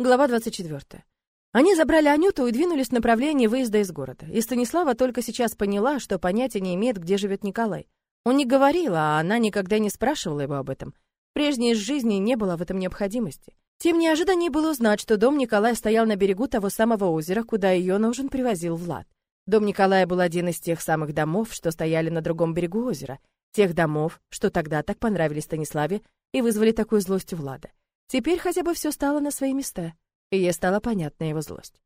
Глава 24. Они забрали Анюту и двинулись в направлении выезда из города. И Станислава только сейчас поняла, что понятия не имеет, где живет Николай. Он не говорил, а она никогда не спрашивала его об этом. В прежней жизни не было в этом необходимости. Тем неожиданнее было узнать, что дом Николая стоял на берегу того самого озера, куда ее нужен привозил Влад. Дом Николая был один из тех самых домов, что стояли на другом берегу озера. Тех домов, что тогда так понравились Станиславе и вызвали такую злость у Влада. Теперь хотя бы все стало на свои места, и ей стала понятна его злость.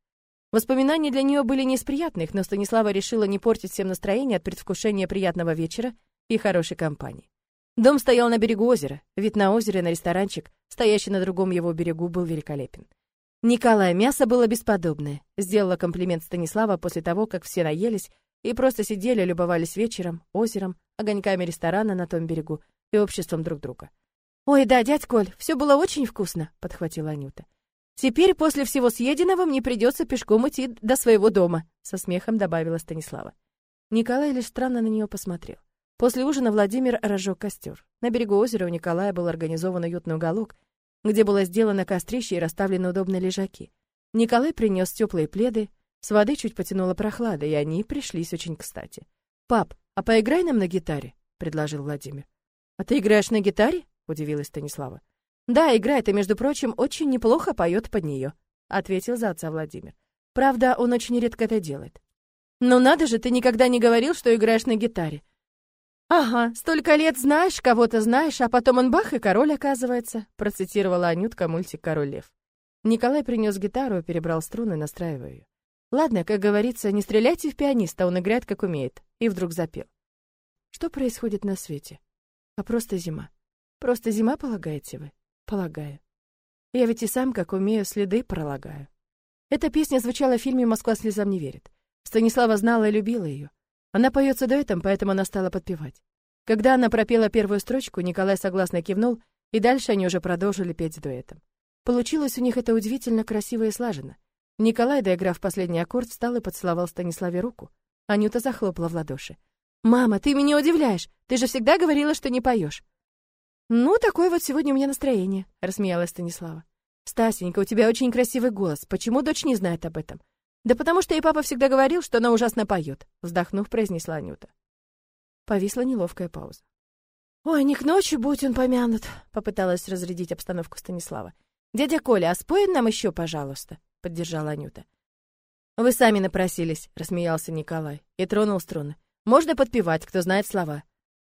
Воспоминания для нее были не из приятных, но Станислава решила не портить всем настроение от предвкушения приятного вечера и хорошей компании. Дом стоял на берегу озера, вид на озеро на ресторанчик, стоящий на другом его берегу, был великолепен. Николай, мясо было бесподобное, сделала комплимент Станислава после того, как все наелись и просто сидели, любовались вечером, озером, огоньками ресторана на том берегу и обществом друг друга. «Ой, да, дядь Коль, все было очень вкусно», — подхватила Анюта. «Теперь после всего съеденного мне придется пешком идти до своего дома», — со смехом добавила Станислава. Николай лишь странно на нее посмотрел. После ужина Владимир разжег костер. На берегу озера у Николая был организован уютный уголок, где было сделано кострище и расставлены удобные лежаки. Николай принес теплые пледы, с воды чуть потянуло прохлада, и они пришлись очень кстати. «Пап, а поиграй нам на гитаре», — предложил Владимир. «А ты играешь на гитаре?» Удивилась Станислава. Да, играет и, между прочим, очень неплохо поет под нее, ответил за отца Владимир. Правда, он очень редко это делает. Ну надо же, ты никогда не говорил, что играешь на гитаре. Ага, столько лет знаешь, кого-то знаешь, а потом он бах и король оказывается, процитировала Анютка мультик Король лев. Николай принес гитару перебрал струны, настраивая ее. Ладно, как говорится, не стреляйте в пианиста, он играет как умеет. И вдруг запел. Что происходит на свете? А просто зима. Просто зима, полагаете вы? Полагаю. Я ведь и сам, как умею, следы пролагаю. Эта песня звучала в фильме «Москва слезам не верит». Станислава знала и любила ее. Она поется дуэтом, поэтому она стала подпевать. Когда она пропела первую строчку, Николай согласно кивнул, и дальше они уже продолжили петь дуэтом. Получилось у них это удивительно красиво и слаженно. Николай, доиграв последний аккорд, встал и поцеловал Станиславе руку. Анюта захлопала в ладоши. «Мама, ты меня удивляешь! Ты же всегда говорила, что не поешь!» «Ну, такое вот сегодня у меня настроение», — рассмеялась Станислава. «Стасенька, у тебя очень красивый голос. Почему дочь не знает об этом?» «Да потому что и папа всегда говорил, что она ужасно поет», — вздохнув, произнесла Анюта. Повисла неловкая пауза. «Ой, не к ночи, будь он помянут», — попыталась разрядить обстановку Станислава. «Дядя Коля, а спой нам еще, пожалуйста», — поддержала Анюта. «Вы сами напросились», — рассмеялся Николай и тронул струны. «Можно подпевать, кто знает слова».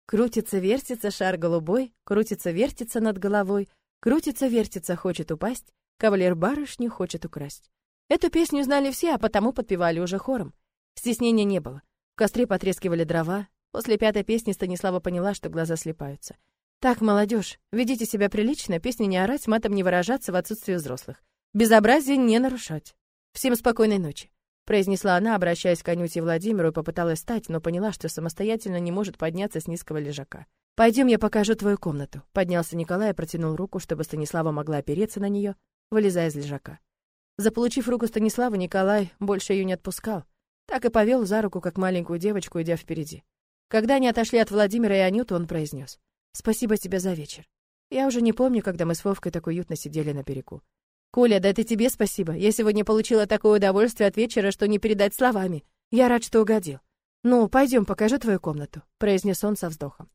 Крутится-вертится шар голубой, крутится-вертится над головой, крутится-вертится, хочет упасть, кавалер барышню хочет украсть. Эту песню знали все, а потому подпевали уже хором. Стеснения не было. В костре потрескивали дрова. После пятой песни Станислава поняла, что глаза слепаются. Так, молодежь, ведите себя прилично, песни не орать, матом не выражаться в отсутствии взрослых. Безобразие не нарушать. Всем спокойной ночи произнесла она, обращаясь к Анюте Владимиру, и попыталась встать, но поняла, что самостоятельно не может подняться с низкого лежака. Пойдем, я покажу твою комнату. Поднялся Николай и протянул руку, чтобы Станислава могла опереться на нее, вылезая из лежака. Заполучив руку Станислава, Николай больше ее не отпускал. Так и повел за руку, как маленькую девочку, идя впереди. Когда они отошли от Владимира и Анюты, он произнес: "Спасибо тебе за вечер. Я уже не помню, когда мы с Вовкой так уютно сидели на берегу. Коля, да это тебе спасибо. Я сегодня получила такое удовольствие от вечера, что не передать словами. Я рад, что угодил. Ну, пойдем, покажу твою комнату, произнес он со вздохом.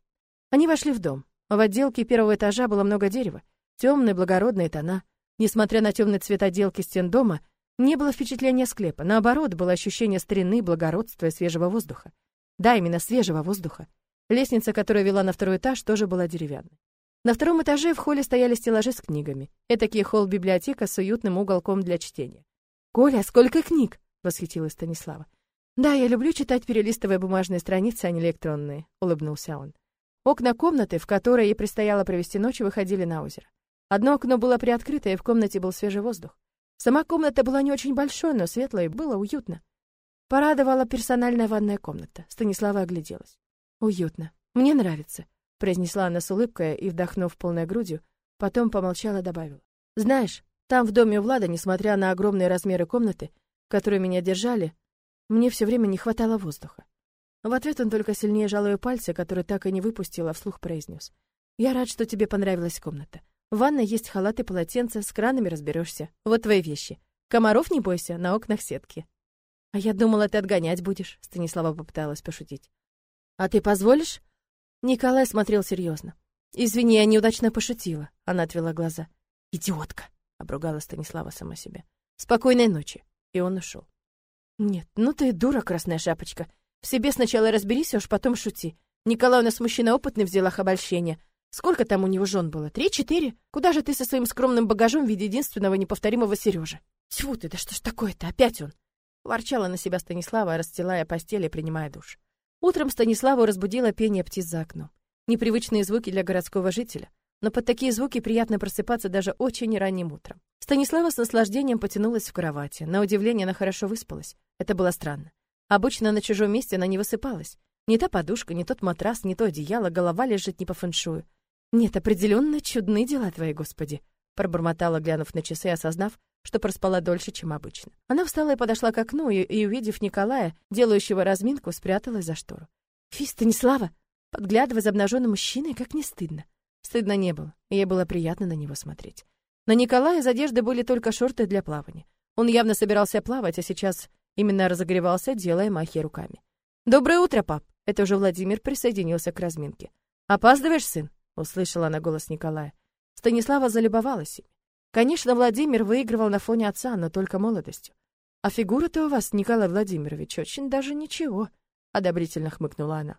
Они вошли в дом. В отделке первого этажа было много дерева, темные благородные тона. Несмотря на темный цвет отделки стен дома, не было впечатления склепа. Наоборот, было ощущение старины, благородства и свежего воздуха. Да, именно свежего воздуха. Лестница, которая вела на второй этаж, тоже была деревянной. На втором этаже в холле стояли стеллажи с книгами. Этакий холл-библиотека с уютным уголком для чтения. «Коля, сколько книг!» — восхитилась Станислава. «Да, я люблю читать, перелистывая бумажные страницы, а не электронные», — улыбнулся он. Окна комнаты, в которой ей предстояло провести ночь, выходили на озеро. Одно окно было приоткрыто, и в комнате был свежий воздух. Сама комната была не очень большой, но светлой, и было уютно. Порадовала персональная ванная комната. Станислава огляделась. «Уютно. Мне нравится произнесла она с улыбкой и, вдохнув полной грудью, потом помолчала и добавила. «Знаешь, там в доме у Влада, несмотря на огромные размеры комнаты, в которой меня держали, мне все время не хватало воздуха». В ответ он только сильнее жал ее пальцы, которые так и не выпустил, а вслух произнес. «Я рад, что тебе понравилась комната. В ванной есть халат и полотенце, с кранами разберешься. Вот твои вещи. Комаров не бойся, на окнах сетки. А я думала, ты отгонять будешь, Станислава попыталась пошутить. А ты позволишь? Николай смотрел серьезно. Извини, я неудачно пошутила. Она отвела глаза. Идиотка, обругала Станислава сама себя. Спокойной ночи. И он ушел. Нет, ну ты дура, красная шапочка. В себе сначала разберись, а уж потом шути. Николай у нас мужчина опытный в делах обольщения. Сколько там у него жен было? Три-четыре? Куда же ты со своим скромным багажом в виде единственного неповторимого Сережи? Тьфу ты, да что ж такое-то? Опять он. Ворчала на себя Станислава, расстилая постель и принимая душ. Утром Станиславу разбудило пение птиц за окном. Непривычные звуки для городского жителя, но под такие звуки приятно просыпаться даже очень ранним утром. Станислава с наслаждением потянулась в кровати. На удивление, она хорошо выспалась. Это было странно. Обычно на чужом месте она не высыпалась. Не та подушка, не тот матрас, не то одеяло, голова лежит не по фэншую. Нет, определенно чудны дела твои, Господи, пробормотала, глянув на часы, осознав, что проспала дольше, чем обычно. Она встала и подошла к окну и, и увидев Николая, делающего разминку, спряталась за штору. Фи, Станислава, подглядывая за обнаженным мужчиной, как не стыдно. Стыдно не было, и ей было приятно на него смотреть. На Николая из одежды были только шорты для плавания. Он явно собирался плавать, а сейчас именно разогревался, делая махи руками. «Доброе утро, пап!» Это уже Владимир присоединился к разминке. «Опаздываешь, сын?» услышала она голос Николая. Станислава залюбовалась им. Конечно, Владимир выигрывал на фоне отца, но только молодостью. А фигура-то у вас, Николай Владимирович, очень даже ничего, одобрительно хмыкнула она.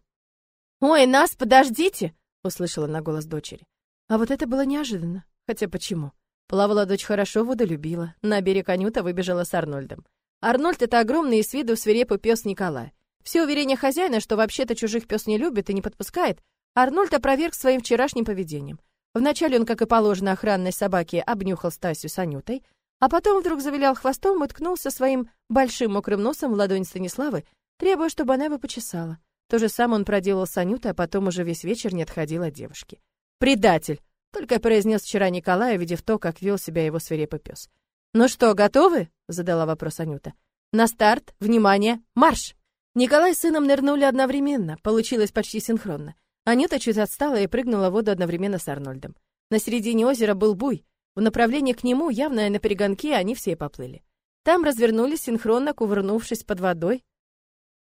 Ой, нас подождите, услышала на голос дочери. А вот это было неожиданно. Хотя почему? Плавала дочь хорошо, воду любила. На берег Анюта выбежала с Арнольдом. Арнольд — это огромный и с виду свирепый пес Николая. Все уверения хозяина, что вообще-то чужих пес не любит и не подпускает, Арнольд опроверг своим вчерашним поведением. Вначале он, как и положено охранной собаке, обнюхал Стасю с Анютой, а потом вдруг завилял хвостом и ткнулся своим большим мокрым носом в ладонь Станиславы, требуя, чтобы она его почесала. То же самое он проделал с Анютой, а потом уже весь вечер не отходил от девушки. «Предатель!» — только произнес вчера Николай, увидев то, как вел себя его свирепый пес. «Ну что, готовы?» — задала вопрос Анюта. «На старт! Внимание! Марш!» Николай с сыном нырнули одновременно, получилось почти синхронно. Анюта чуть отстала и прыгнула в воду одновременно с Арнольдом. На середине озера был буй. В направлении к нему, явно на перегонке, они все поплыли. Там развернулись, синхронно кувырнувшись под водой,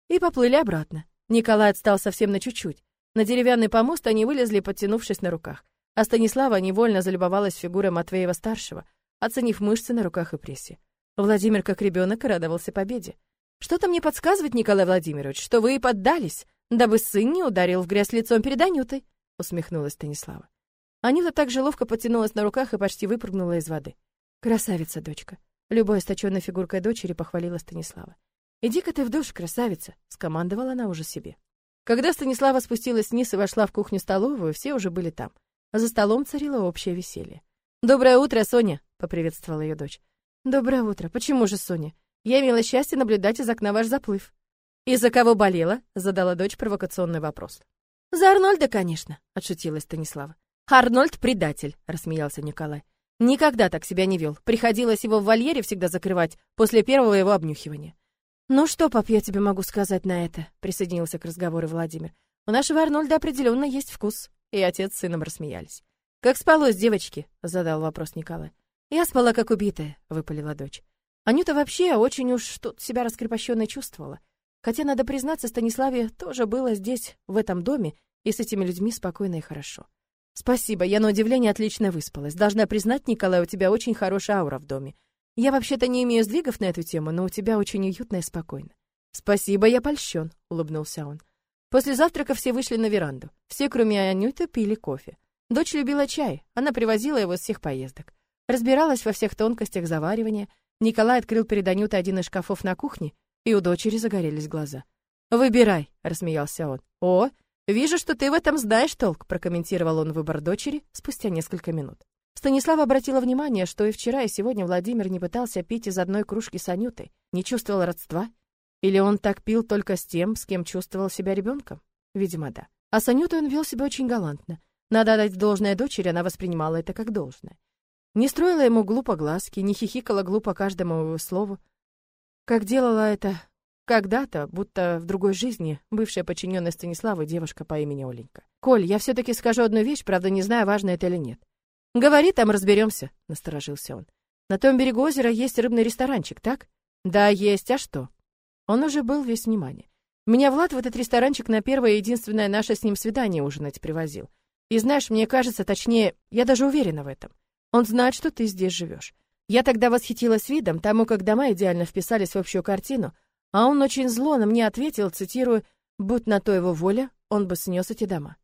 и поплыли обратно. Николай отстал совсем на чуть-чуть. На деревянный помост они вылезли, подтянувшись на руках. А Станислава невольно залюбовалась фигурой Матвеева-старшего, оценив мышцы на руках и прессе. Владимир, как ребенок, радовался победе. «Что-то мне подсказывает, Николай Владимирович, что вы и поддались дабы сын не ударил в грязь лицом перед Анютой, усмехнулась Станислава. Анюта так же ловко потянулась на руках и почти выпрыгнула из воды. Красавица, дочка. Любой источенной фигуркой дочери похвалила Станислава. «Иди-ка ты в душ, красавица!» — скомандовала она уже себе. Когда Станислава спустилась вниз и вошла в кухню-столовую, все уже были там. За столом царило общее веселье. «Доброе утро, Соня!» — поприветствовала ее дочь. «Доброе утро. Почему же, Соня? Я имела счастье наблюдать из окна ваш заплыв». «Из-за кого болела?» — задала дочь провокационный вопрос. «За Арнольда, конечно», — отшутилась Станислава. «Арнольд — предатель», — рассмеялся Николай. «Никогда так себя не вел. Приходилось его в вольере всегда закрывать после первого его обнюхивания». «Ну что, пап, я тебе могу сказать на это?» — присоединился к разговору Владимир. «У нашего Арнольда определенно есть вкус». И отец с сыном рассмеялись. «Как спалось, девочки?» — задал вопрос Николай. «Я спала как убитая», — выпалила дочь. Анюта вообще очень уж тут себя раскрепощенно чувствовала. Хотя, надо признаться, Станиславе тоже было здесь, в этом доме, и с этими людьми спокойно и хорошо. Спасибо, я на удивление отлично выспалась. Должна признать, Николай, у тебя очень хорошая аура в доме. Я вообще-то не имею сдвигов на эту тему, но у тебя очень уютно и спокойно. Спасибо, я польщен, улыбнулся он. После завтрака все вышли на веранду. Все, кроме Анюты, пили кофе. Дочь любила чай, она привозила его с всех поездок. Разбиралась во всех тонкостях заваривания. Николай открыл перед Анютой один из шкафов на кухне и у дочери загорелись глаза. «Выбирай», — рассмеялся он. «О, вижу, что ты в этом знаешь толк», — прокомментировал он выбор дочери спустя несколько минут. Станислава обратила внимание, что и вчера, и сегодня Владимир не пытался пить из одной кружки с Анютой, не чувствовал родства. Или он так пил только с тем, с кем чувствовал себя ребенком? Видимо, да. А с Анютой он вел себя очень галантно. Надо отдать должное дочери, она воспринимала это как должное. Не строила ему глупо глазки, не хихикала глупо каждому его слову, как делала это когда-то, будто в другой жизни, бывшая подчиненная Станиславы девушка по имени Оленька. «Коль, я все-таки скажу одну вещь, правда, не знаю, важно это или нет. Говори, там разберемся, насторожился он. На том берегу озера есть рыбный ресторанчик, так? Да, есть, а что? Он уже был весь внимание. Меня Влад в этот ресторанчик на первое и единственное наше с ним свидание ужинать привозил. И знаешь, мне кажется, точнее, я даже уверена в этом. Он знает, что ты здесь живешь. Я тогда восхитилась видом, тому, как дома идеально вписались в общую картину, а он очень зло на мне ответил, цитирую, «Будь на то его воля, он бы снес эти дома».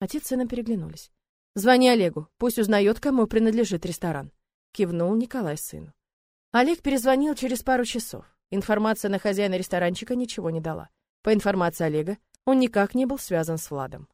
Отец и сына переглянулись. «Звони Олегу, пусть узнает, кому принадлежит ресторан», — кивнул Николай сыну. Олег перезвонил через пару часов. Информация на хозяина ресторанчика ничего не дала. По информации Олега, он никак не был связан с Владом.